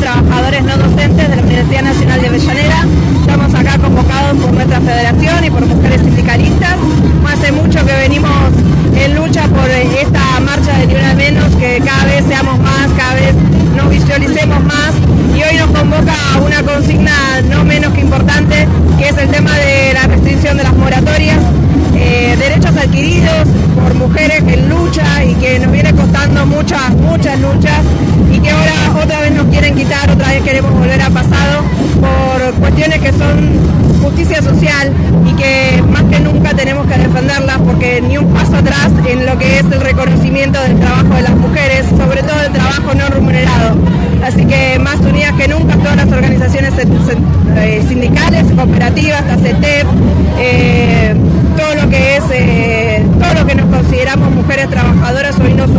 Trabajadores No Docentes de la Universidad Nacional de Avellaneda. Estamos acá convocados por nuestra federación y por mujeres sindicalistas. Hace mucho que venimos en lucha por esta marcha de Ni Una Menos, que cada vez seamos más, cada vez nos visualicemos más y hoy nos convoca una consigna no menos que importante, que es el tema de la restricción de las moratorias, eh, derechos adquiridos por mujeres en lucha y que nos viene costando muchas, muchas luchas y que ahora otra vez nos quieren quitar, otra vez queremos volver a pasado por cuestiones que son justicia social y que más que nunca tenemos que defenderlas porque ni un paso atrás en lo que es el reconocimiento del trabajo de las mujeres, sobre todo el trabajo no remunerado. Así que más unidas que nunca todas las organizaciones eh, sindicales, cooperativas, CETEP, eh, todo lo que es, eh, todo lo que nos consideramos mujeres trabajadoras hoy nos